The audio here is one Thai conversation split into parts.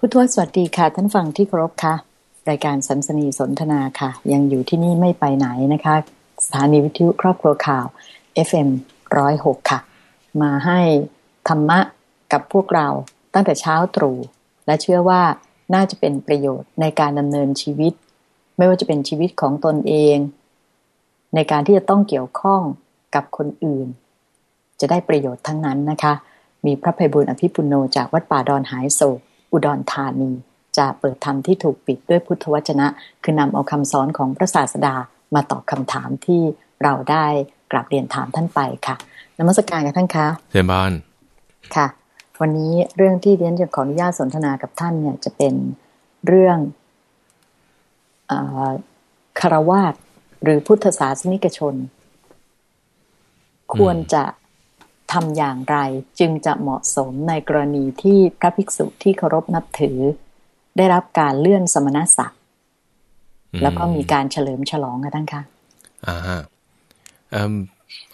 พุทธวสวัสดีค่ะ ท่านฟังที่เคารพค่ะ รายการสัมสนีสนทนาค่ะ ยังอยู่ที่นี่ไม่ไปไหนนะคะ สถานีวิทยุครอบครัวข่าว FM ร้อยหกค่ะ มาให้ธรรมะกับพวกเราตั้งแต่เช้าตรู่และเชื่อว่าน่าจะเป็นประโยชน์ในการดำเนินชีวิต ไม่ว่าจะเป็นชีวิตของตนเอง ในการที่จะต้องเกี่ยวข้องกับคนอื่น จะได้ประโยชน์ทั้งนั้นนะคะ มีพระภัยบุญอภิปุโนจากวัดป่าดอนหายโศก อุดรธานี จะเปิดธรรมที่ถูกปิดด้วยพุทธวจนะ คือนำเอาคำสอนของพระศาสดามาตอบคำถามที่เราได้กราบเรียนถามท่านไปค่ะนมัสการกับท่านคะเชิญบานค่ะ วันนี้เรื่องที่เรียนจะขออนุญาตสนทนากับท่านเนี่ยจะเป็นเรื่องคารวาสหรือพุทธศาสนิกชน ควรจะ ทำอย่างไรจึงจะเหมาะสมในกรณีที่พระภิกษุที่เคารพนับถือ ได้รับการเลื่อนสมณศักดิ์แล้วก็มีการเฉลิมฉลองกันทั้งค่ะอ่าฮะ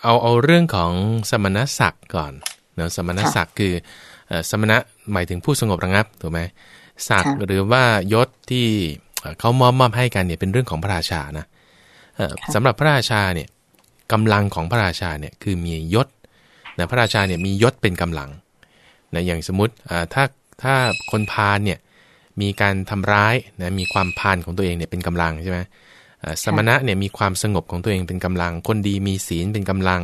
เอาเอาเรื่องของสมณศักดิ์ก่อนเนาะสมณศักดิ์คือสมณะหมายถึงผู้สงบระงับถูกไหมศักดิ์หรือว่ายศที่เขามอบมอบให้กันเนี่ยเป็นเรื่องของพระราชานะสำหรับพระราชาเนี่ยกำลังของพระราชาเนี่ยคือมียศ นะพระราชาเนี่ยมียศเป็นกำลังนะอย่างสมมติถ้าถ้าคนพาลเนี่ยมีการทำร้ายนะมีความพานของตัวเองเนี่ยเป็นกำลังใช่ไหมสมณะเนี่ยมีความสงบของตัวเองเป็นกำลัง คนดีมีศีลเป็นกำลัง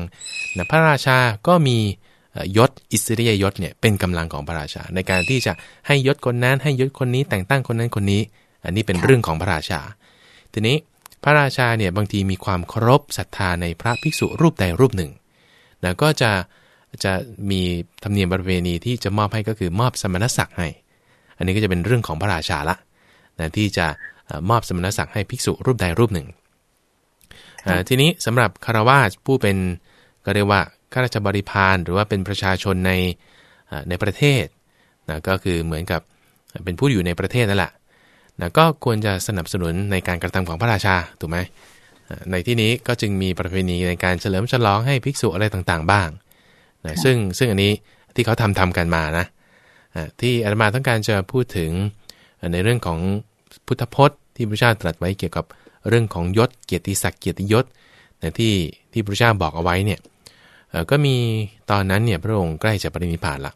นะพระราชาก็มียศอิสริยยศเนี่ยเป็นกำลังของพระราชา ในการที่จะให้ยศคนนั้นให้ยศคนนี้แต่งตั้งคนนั้นคนนี้ อันนี้เป็นเรื่องของพระราชา ทีนี้พระราชาเนี่ยบางทีมีความเคารพศรัทธาในพระภิกษุรูปใดรูปหนึ่งนะก็จะ จะมีธรรมเนียมประเพณีที่จะมอบให้ก็คือมอบสมณศักดิ์ให้ อันนี้ก็จะเป็นเรื่องของพระราชาละนะที่จะมอบสมณศักดิ์ให้ภิกษุรูปใดรูปหนึ่ง ทีนี้สำหรับคารวาสผู้เป็นก็เรียกว่าข้าราชบริพารหรือว่าเป็นประชาชนในในประเทศนะก็คือเหมือนกับเป็นผู้อยู่ในประเทศนั่นแหละนะก็ควรจะสนับสนุนในการกระทำของพระราชาถูกไหมในที่นี้ก็จึงมีประเพณีในการเฉลิมฉลองให้ภิกษุอะไรต่างๆ บ้าง นะซึ่งซึ่งอันนี้ที่เขาทำทำกันมานะที่อาตมาต้องการจะพูดถึงในเรื่องของพุทธพจน์ที่พระเจ้าตรัสไว้เกี่ยวกับเรื่องของยศเกียรติศักดิ์เกียรติยศนะที่ที่พระเจ้าบอกเอาไว้เนี่ยก็มีตอนนั้นเนี่ยพระองค์ใกล้จะปรินิพพานละ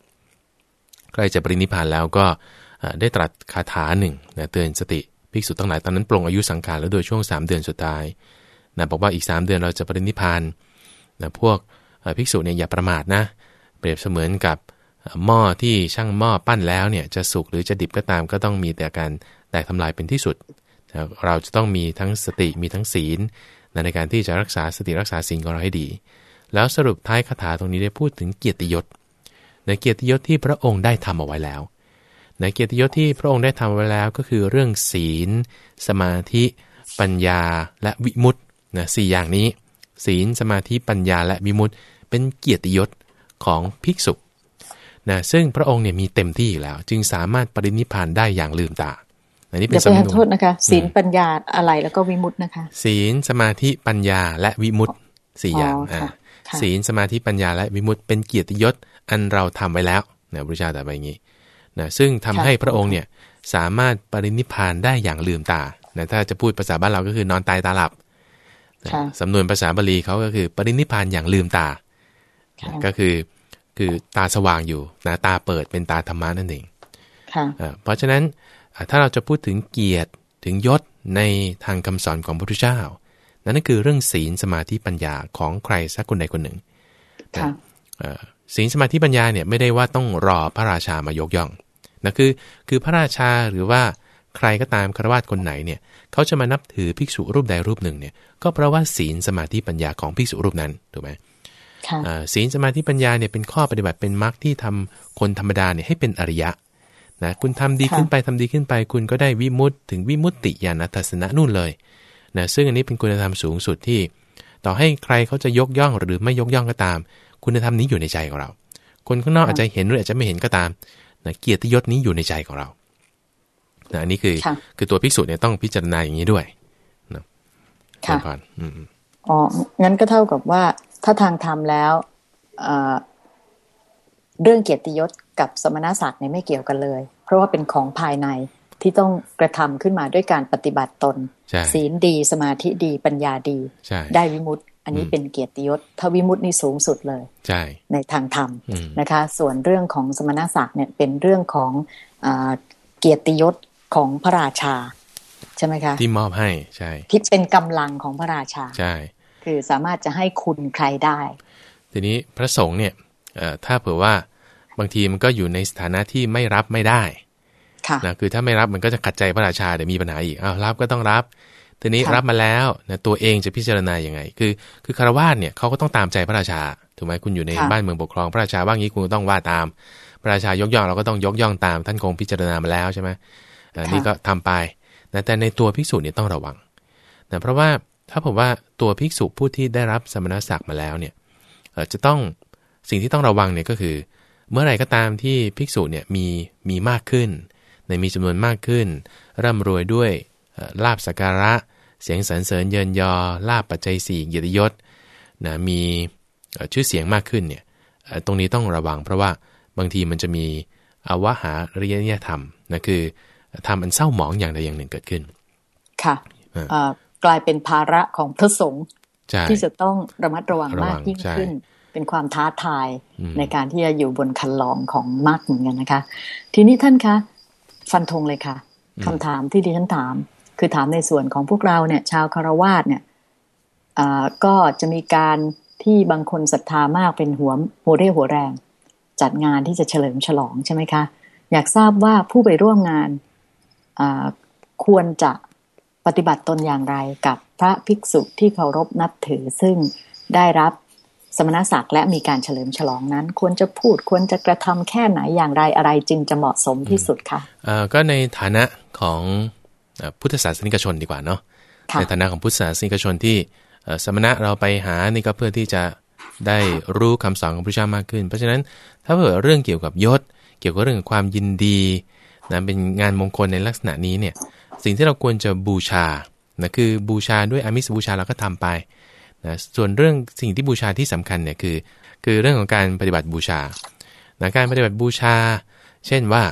ใกล้จะปรินิพพานแล้วก็ได้ตรัสคาถาหนึ่งนะเตือนสติภิกษุทั้งหลายตอนนั้นปรงอายุสังขารแล้วโดยช่วง 3 เดือนสุดท้ายนะบอกว่าอีก 3 เดือนเราจะปรินิพพานนะพวก ภิกษุเนี่ยอย่าประมาทนะ เปรียบเสมือนกับหม้อที่ช่างหม้อปั้นแล้วเนี่ยจะสุกหรือจะดิบก็ตามก็ต้องมีแต่การแตกทำลายเป็นที่สุด เราจะต้องมีทั้งสติมีทั้งศีลในการที่จะรักษาสติรักษาศีลของเราให้ดี แล้วสรุปท้ายคาถาตรงนี้ได้พูดถึงเกียรติยศในเกียรติยศที่พระองค์ได้ทำเอาไว้แล้วในเกียรติยศที่พระองค์ได้ทำเอาไว้แล้วก็คือเรื่องศีล สมาธิ ปัญญาและวิมุตตินะสอย่างนี้ ศีลสมาธิปัญญาและวิมุตติ เป็นเกียรติยศของภิกษุนะซึ่งพระองค์เนี่ยมีเต็มที่อยู่แล้ว จึงสามารถปรินิพานได้อย่างลืมตาอันนี้เป็นสมนุนโทษนะคะ ศีลปัญญาอะไรแล้วก็วิมุตนะคะ ศีลสมาธิปัญญาและวิมุตสี่อย่างอ่าศีลสมาธิปัญญาและวิมุตเป็นเกียรติยศอันเราทำไว้แล้วนะพระเจ้าแต่ไปอย่างนี้นะซึ่งทำให้พระองค์เนี่ยสามารถปรินิพานได้อย่างลืมตานะถ้าจะพูดภาษาบ้านเราก็คือนอนตายตาหลับสำนวนภาษาบาลีเขาก็คือปรินิพานอย่างลืมตา ก็คือคือตาสว่างอยู่นะตาเปิดเป็นตาธรรมะนั่นเองเพราะฉะนั้นถ้าเราจะพูดถึงเกียรติถึงยศในทางคำสอนของพระพุทธเจ้า นั่นก็คือเรื่องศีลสมาธิปัญญาของใครสักคนใดคนหนึ่งศีลสมาธิปัญญาเนี่ยไม่ได้ว่าต้องรอพระราชามายกย่องนะคือคือพระราชาหรือว่าใครก็ตามคารวาสคนไหนเนี่ยเขาจะมานับถือภิกษุรูปใดรูปหนึ่งเนี่ยก็เพราะว่าศีลสมาธิปัญญาของภิกษุรูปนั้นถูกไหม ศีลสมาธิปัญญาเนี่ยเป็นข้อปฏิบัติเป็นมรรคที่ทำคนธรรมดาเนี่ยให้เป็นอริยะนะคุณทำดีขึ้นไปทำดีขึ้นไป คุณก็ได้วิมุตถึงวิมุตติญาณทัศนะนู่นเลยนะซึ่งอันนี้เป็นคุณธรรมสูงสุดที่ ต่อให้ใครเขาจะยกย่องหรือไม่ยกย่องก็ตาม คุณธรรมนี้อยู่ในใจของเรา คนข้างนอกอาจจะเห็นหรืออาจจะไม่เห็นก็ตามนะเกียรติยศนี้อยู่ในใจของเรานะอันนี้คือคือตัวภิกษุเนี่ยต้องพิจารณาอย่างนี้ด้วยนะค่ะอ๋องั้นก็เท่ากับว่า ถ้าทางธรรมแล้วเรื่องเกียรติยศกับสมณศักดิ์เนี่ยไม่เกี่ยวกันเลย เพราะว่าเป็นของภายในที่ต้องกระทำขึ้นมาด้วยการปฏิบัติตน ศีลดีสมาธิดีปัญญาดี ได้วิมุตติอันนี้เป็นเกียรติยศทวิมุตตินี่สูงสุดเลยใช่ในทางธรรมนะคะ ส่วนเรื่องของสมณศักดิ์เนี่ยเป็นเรื่องของอเกียรติยศของพระราชา ใช่ไหมคะ ที่มอบให้ใช่ที่เป็นกำลังของพระราชาใช่ คือสามารถจะให้คุณใครได้ ทีนี้พระสงฆ์เนี่ยถ้าเผื่อว่าบางทีมันก็อยู่ในสถานะที่ไม่รับไม่ได้นะคือถ้าไม่รับมันก็จะขัดใจพระราชาเดี๋ยวมีปัญหาอีกอ้าวรับก็ต้องรับ ทีนี้รับมาแล้วนะตัวเองจะพิจารณาอย่างไง คือคือคารวาสเนี่ยเขาก็ต้องตามใจพระราชาถูกไหมคุณอยู่ในบ้านเมืองปกครองพระราชาว่างี้คุณต้องว่าตาม พระราชายกย่องเราก็ต้องยกย่องตาม ท่านคงพิจารณามาแล้วใช่ไหมนี่ก็ทำไปนะแต่ในตัวภิกษุเนี่ยต้องระวังนะเพราะว่า ถ้าผมว่าตัวภิกษุผู้ที่ได้รับสมณศักดิ์มาแล้วเนี่ยจะต้องสิ่งที่ต้องระวังเนี่ยก็คือ เมื่อไหร่ก็ตามที่ภิกษุเนี่ยมีมีมากขึ้นในมีจำนวนมากขึ้น ร่ำรวยด้วยลาบสักการะ เสียงสรรเสริญเยินยอลาบปัจจัยสี่เกียรติยศนะมีชื่อเสียงมากขึ้นเนี่ยตรงนี้ต้องระวังเพราะว่าบางทีมันจะมีอวหาริยธรรมนะคือทำอันเศร้าหมองอย่างใดอย่างหนึ่งเกิดขึ้น ค่ะ กลายเป็นภาระของพระสงฆ์ที่จะต้องระมัดระวังมากยิ่งขึ้น เป็นความท้าทายในการที่จะอยู่บนคันลองของมากเหมือนกันนะคะ ทีนี้ท่านคะ ฟันธงเลยค่ะคำถามที่ดิฉันถาม คือถามในส่วนของพวกเราเนี่ย ชาวคารวาสเนี่ยก็จะมีการที่บางคนศรัทธามากเป็นหัวหัวเรี่ยวหัวแรง จัดงานที่จะเฉลิมฉลองใช่ไหมคะ อยากทราบว่าผู้ไปร่วมงานควรจะ ปฏิบัติตนอย่างไรกับพระภิกษุที่เคารพนับถือซึ่งได้รับสมณศักดิ์และมีการเฉลิมฉลองนั้น ควรจะพูดควรจะกระทำแค่ไหนอย่างไรอะไรจึงจะเหมาะสมที่สุดคะะก็ในฐานะของพุทธศาสนิกชนดีกว่าเนาะในฐานะของพุทธศาสนิกชนที่สมณะเราไปหานี่ก็เพื่อที่จะได้รู้คำสอนของพระเจ้ามากขึ้น เพราะฉะนั้นถ้าเผื่อเรื่องเกี่ยวกับยศ เกี่ยวกับเรื่องความยินดีนะเป็นงานมงคลในลักษณะนี้เนี่ย สิ่งที่เราควรจะบูชานะคือบูชาด้วยอามิสบูชาเราก็ทำไปนะส่วนเรื่องสิ่งที่บูชาที่สำคัญเนี่ยคือ คือเรื่องของการปฏิบัติบูชานะการปฏิบัติบูชา เช่นว่า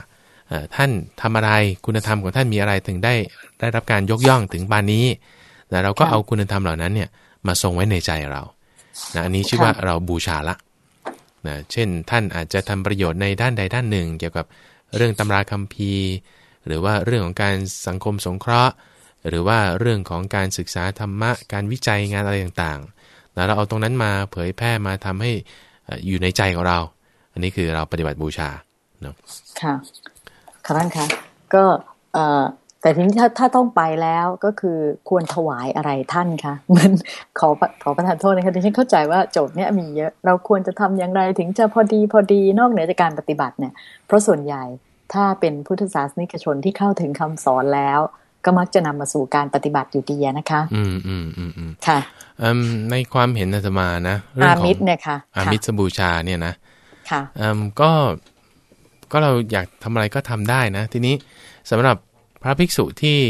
ท่านทำอะไรคุณธรรมของท่านมีอะไรถึงได้ได้รับการยกย่องถึงบานนี้นะเราก็เอาคุณธรรมเหล่านั้นเนี่ยมาทรงไว้ในใจเรานะอันนี้ชื่อว่าเราบูชาละนะเช่นท่านอาจจะทำประโยชน์ในด้านใดด้านหนึ่ง เกี่ยวกับเรื่องตำราคัมภีร์ หรือว่าเรื่องของการสังคมสงเคราะห์ หรือว่าเรื่องของการศึกษาธรรมะ การวิจัยงานอะไรต่างๆแล้วเราเอาตรงนั้นมาเผยแพร่มาทำให้อยู่ในใจของเรา อันนี้คือเราปฏิบัติบูชาเนาะค่ะค่ะท่านคะก็แต่ทีนี้ถ้าถ้าต้องไปแล้วก็คือควรถวายอะไรท่านคะเหมือนขอขอประทานโทษนะคะที่ฉันเข้าใจว่าโจทย์เนี้ยมีเยอะ เราควรจะทำอย่างไรถึงจะพอดีพอดีนอกเหนือจากการปฏิบัติเนี่ย เพราะส่วนใหญ่ ถ้าเป็นพุทธศาสนิกชนที่เข้าถึงคำสอนแล้ว ก็มักจะนำมาสู่การปฏิบัติอยู่ดีนะคะ อืมอืมอืมอืมค่ะในความเห็นอาตมานะเรื่องของอามิตรเนี่ยค่ะอามิตรบูชาเนี่ยนะค่ะอืมก็ก็เราอยากทำอะไรก็ทำได้นะ ทีนี้สำหรับพระภิกษุที่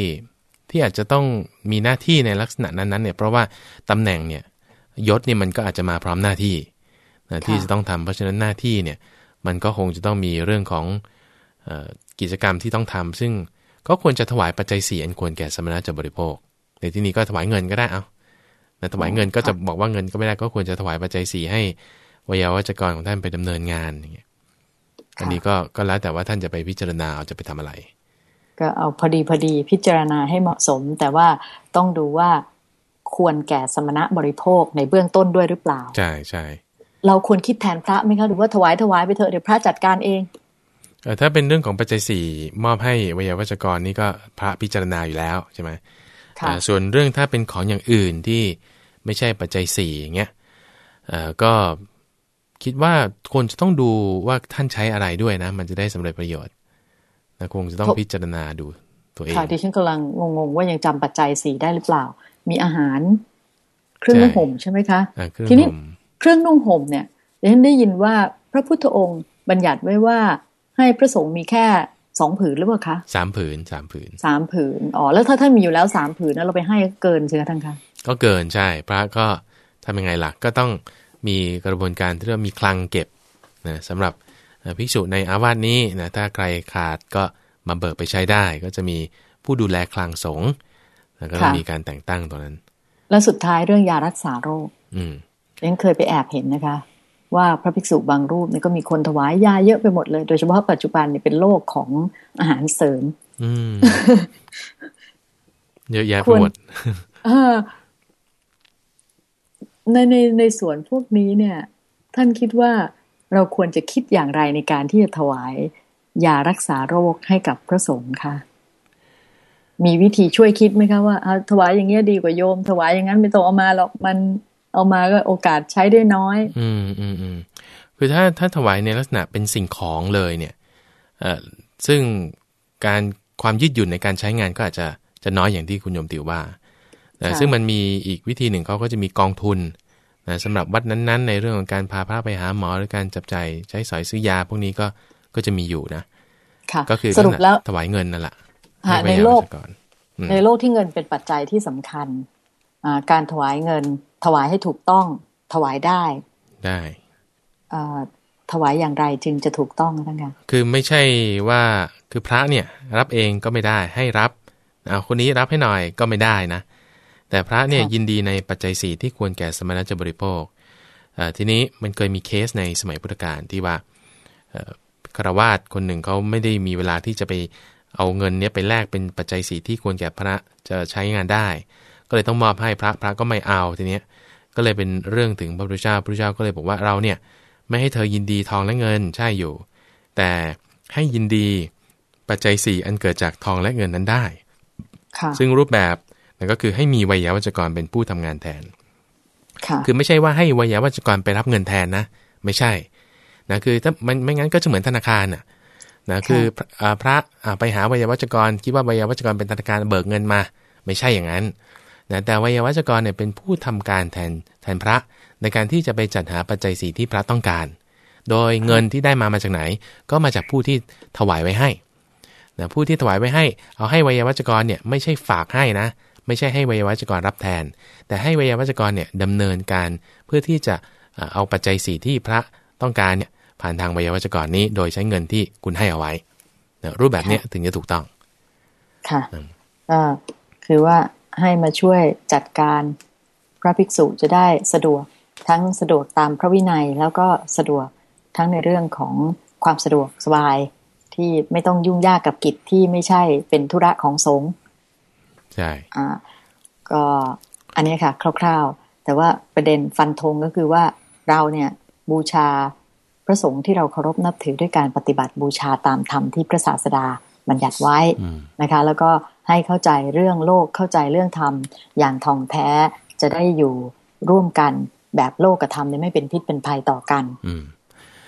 ที่อาจจะต้องมีหน้าที่ในลักษณะนั้นๆเนี่ยเพราะว่าตำแหน่งเนี่ยยศเนี่ยมันก็อาจจะมาพร้อมหน้าที่นะที่จะต้องทำเพราะฉะนั้นหน้าที่เนี่ย มันก็คงจะต้องมีเรื่องของ กิจกรรมที่ต้องทำซึ่งก็ควรจะถวายปัจจัยสี่อันควรแก่สมณะจะบริโภค ในที่นี้ก็ถวายเงินก็ได้เอาถวายเงินก็จะบอกว่าเงินก็ไม่ได้ก็ควรจะถวายปัจจัยสี่ให้วิยาวัจกรของท่านไปดำเนินงานอย่างเงี้ยอันนี้ก็ก็แล้วแต่ว่าท่านจะไปพิจารณาเอาจะไปทำอะไร ก็เอาพอดีพอดีพิจารณาให้เหมาะสม แต่ว่าต้องดูว่าควรแก่สมณะบริโภคในเบื้องต้นด้วยหรือเปล่า ใช่ใช่เราควรคิดแทนพระไหมคะหรือว่าถวายถวายไปเถอะเดี๋ยวพระจัดการเองเออ ถ้าเป็นเรื่องของปัจจัยสี่มอบให้วิยาวัจกรนี่ก็พระพิจารณาอยู่แล้วใช่ไหมค่ะส่วนเรื่องถ้าเป็นของอย่างอื่นที่ไม่ใช่ปัจจัยสี่อย่างเงี้ยเออก็คิดว่าคนจะต้องดูว่าท่านใช้อะไรด้วยนะ มันจะได้สำเร็จประโยชน์นะคงจะต้องพิจารณาดูตัวเองค่ะที่ฉันกำลังงงๆว่ายังจำปัจจัยสี่ได้หรือเปล่า มีอาหารเครื่องนุ่งห่มใช่ไหมคะทีนี้เครื่องนุ่งห่มเนี่ยดิฉันได้ยินว่าพระพุทธองค์บัญญัติไว้ว่า ให้พระสงฆ์มีแค่สองผืนหรือเปล่าคะสามผืนสามผืนสามผืนอ๋อแล้วถ้าท่านมีอยู่แล้วสามผืนแล้วเราไปให้เกินใช่ไหมท่านคะก็เกินใช่ พระก็ทำยังไงล่ะก็ต้องมีกระบวนการที่เรียกมีคลังเก็บนะสำหรับภิกษุในอาวาสนี้นะถ้าใครขาดก็มาเบิกไปใช้ได้ ก็จะมีผู้ดูแลคลังสงฆ์แล้วก็มีการแต่งตั้งตรงนั้น แล้วสุดท้ายเรื่องยารักษาโรค อืมยังเคยไปแอบเห็นนะคะ ว่าพระภิกษุบางรูปเนี่ยก็มีคนถวายยาเยอะไปหมดเลย โดยเฉพาะปัจจุบันเนี่ยเป็นโลกของอาหารเสริมอืมเยอะแยะไปควรหมดเออในในในส่วนพวกนี้เนี่ย ท่านคิดว่าเราควรจะคิดอย่างไรในการที่จะถวายยารักษาโรคให้กับพระสงฆ์คะมีวิธีช่วยคิดไหมคะว่าเอาถวายอย่างเงี้ยดีกว่าโยม ถวายอย่างนั้นไม่ต้องเอามาหรอกมัน เอามาก็โอกาสใช้ได้น้อย อืมอืมอืมคือถ้าถ้าถวายในลักษณะเป็นสิ่งของเลยเนี่ยเอ่อซึ่งการความยืดหยุ่นในการใช้งานก็อาจจะจะน้อยอย่างที่คุณโยมติวว่านะค่ะซึ่งมันมีอีกวิธีหนึ่งเขาก็จะมีกองทุนนะสำหรับวัดนั้นๆ ในเรื่องของการพาพระไปหาหมอหรือการจับจ่ายใช้สอยซื้อยาพวกนี้ก็ก็จะมีอยู่นะค่ะก็คือสรุปแล้วถวายเงินนั่นแหละหาห้ในพระยาโลกวัชรอืมในโลกที่เงินเป็นปัจจัยที่สำคัญอ่าการถวายเงิน ถวายให้ถูกต้อง ถวายได้ ได้อ่าถวายอย่างไรจึงจะถูกต้องท่านคะคือไม่ใช่ว่าคือพระเนี่ย รับเองก็ไม่ได้ให้รับเอาคนนี้รับให้หน่อยก็ไม่ได้นะ แต่พระเนี่ยยินดีในปัจจัยสี่ที่ควรแก่สมณะจะบริโภคเอ่อทีนี้มันเคยมีเคสในสมัยพุทธกาลที่ว่าเอ่อคารวาสคนหนึ่งเขาไม่ได้มีเวลาที่จะไปเอาเงินเนี้ยไปแลกเป็นปัจจัยสี่ที่ควรแก่พระจะใช้งานได้ ก็เลยต้องมอบให้พระพระก็ไม่เอาทีเนี้ยก็เลยเป็นเรื่องถึงพระพุทธเจ้าพระพุทธเจ้าก็เลยบอกว่าเราเนี่ยไม่ให้เธอยินดีทองและเงินใช่อยู่ แต่ให้ยินดีปัจจัยสี่อันเกิดจากทองและเงินนั้นได้ค่ะซึ่งรูปแบบนั่นก็คือให้มีไวยาวัจกรเป็นผู้ทำงานแทนค่ะคือไม่ใช่ว่าให้ไวยาวัจกรไปรับเงินแทนนะ ไม่ใช่นะคือถ้ามันไม่งั้นก็จะเหมือนธนาคารน่ะนะคือพระอ่าพระอ่าไปหาไวยาวัจกรคิดว่าไวยาวัจกรเป็นธนาคารเบิกเงินมา ไม่ใช่อย่างนั้น นะแต่ไวยาวัจกรเนี่ยเป็นผู้ทำการแทนแทนพระ ในการที่จะไปจัดหาปัจจัยสี่ที่พระต้องการ โดยเงินที่ได้มามาจากไหน ก็มาจากผู้ที่ถวายไว้ให้นะผู้ที่ถวายไว้ให้ เอาให้ไวยาวัจกรเนี่ยไม่ใช่ฝากให้นะ ไม่ใช่ให้ไวยาวัจกรรับแทน แต่ให้ไวยาวัจกรเนี่ยดำเนินการเพื่อที่จะเอ่อเอาปัจจัยสี่ที่พระต้องการเนี่ยผ่านทางไวยาวัจกรนี้ โดยใช้เงินที่คุณให้เอาไว้นะรูปแบบเนี้ยถึงจะถูกต้อง ค่ะอืมก็คือว่า ให้มาช่วยจัดการพระภิกษุจะได้สะดวกทั้งสะดวกตามพระวินัยแล้วก็สะดวกทั้งในเรื่องของความสะดวกสบายที่ไม่ต้องยุ่งยากกับกิจที่ไม่ใช่เป็นธุระของสงฆ์ใช่อ่าก็อันนี้ค่ะคร่าวๆ แต่ว่าประเด็นฟันธงก็คือว่าเราเนี่ยบูชาพระสงฆ์ที่เราเคารพนับถือด้วยการปฏิบัติบูชาตามธรรมที่พระศาสดาบัญญัติไว้อืมนะคะ แล้วก็ ให้เข้าใจเรื่องโลกเข้าใจเรื่องธรรม อย่างท่องแท้จะได้อยู่ร่วมกันแบบโลกกับธรรมเนี่ยไม่เป็นพิษเป็นภัยต่อกันอืม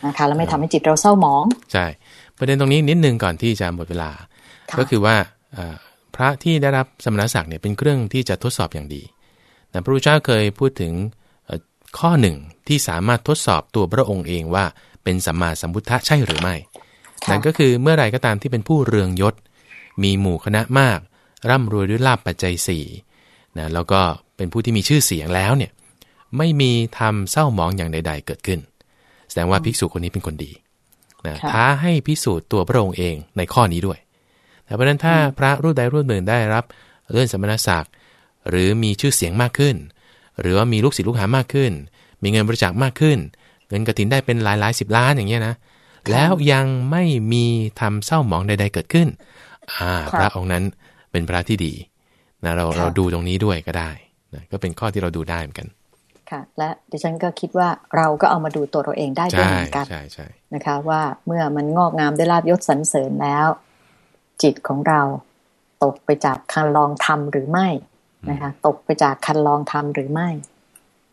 นะคะแล้วไม่ทำให้จิตเราเศร้าหมอง ใช่ ประเด็นตรงนี้นิดนึงก่อนที่จะหมดเวลาค่ะก็คือว่าเอ่อพระที่ได้รับสมณศักดิ์เนี่ยเป็นเครื่องที่จะทดสอบอย่างดีแต่พระพุทธเจ้าเคยพูดถึงเอ่อข้อหนึ่งที่สามารถทดสอบตัวพระองค์เองว่าเป็นสัมมาสัมพุทธะใช่หรือไม่ค่ะนั่นก็คือเมื่อไรก็ตามที่เป็นผู้เรืองยศ มีหมู่คณะมาก ร่ำรวยด้วยลาบปัจจัยสี่นะแล้วก็เป็นผู้ที่มีชื่อเสียงแล้วเนี่ยไม่มีทำเศร้าหมองอย่างใด ๆ เกิดขึ้น แสดงว่าภิกษุคนนี้เป็นคนดีนะค่ะท้าให้พิสูจน์ตัวพระองค์เองในข้อนี้ด้วยแต่เพราะฉะนั้นถ้าพระรูปใดรูปหนึ่งได้รับเลื่อนสมณศักดิ์หรือมีชื่อเสียงมากขึ้น หรือว่ามีลูกศิษย์ลูกหามากขึ้น มีเงินบริจาคมากขึ้น เงินกระถินได้เป็นหลายหลายสิบล้านอย่างเงี้ยนะแล้วยังไม่มีทำเศร้าหมองใด ๆ เกิดขึ้นอ่าค่ะพระองค์นั้น เป็นพระที่ดีนะเราค่ะเราดูตรงนี้ด้วยก็ได้นะก็เป็นข้อที่เราดูได้เหมือนกัน ค่ะ และดิฉันก็คิดว่าเราก็เอามาดูตัวเราเองได้ด้วยใช่เหมือนกันใช่ใช่นะคะ ว่าเมื่อมันงอกงามได้ลาบยศสรรเสริญแล้ว จิตของเราตกไปจากคันลองธรรมหรือไม่นะคะ ตกไปจากคันลองธรรมหรือไม่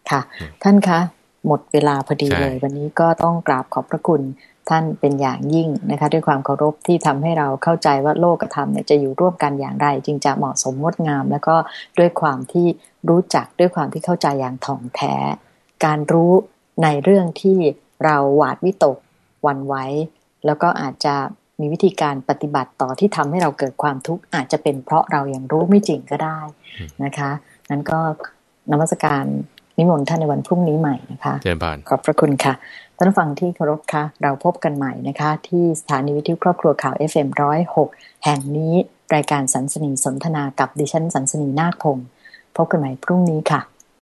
ค่ะ ท่านคะหมดเวลาพอดีเลย วันนี้ก็ต้องกราบขอบพระคุณ ท่านเป็นอย่างยิ่งนะคะ ด้วยความเคารพที่ทำให้เราเข้าใจว่าโลกกับธรรมเนี่ยจะอยู่ร่วมกันอย่างไร จึงจะเหมาะสมงดงาม แล้วก็ด้วยความที่รู้จักด้วยความที่เข้าใจอย่างถ่องแท้ การรู้ในเรื่องที่เราหวาดวิตกหวันไหวแล้วก็อาจจะมีวิธีการปฏิบัติต่อที่ทำให้เราเกิดความทุกข์อาจจะเป็นเพราะเรายังรู้ไม่จริงก็ได้นะคะนั้นก็นมัสการนิมนต์ท่านในวันพรุ่งนี้ใหม่นะคะเจริญพรขอบพระคุณค่ะ ท่านฟังที่เคารพคะเราพบกันใหม่นะคะ ที่สถานีวิทยุครอบครัวข่าว FM106 แห่งนี้รายการสันสนีสนทนากับดิฉันสันสนีนาคพงศ์พบกันใหม่พรุ่งนี้ค่ะ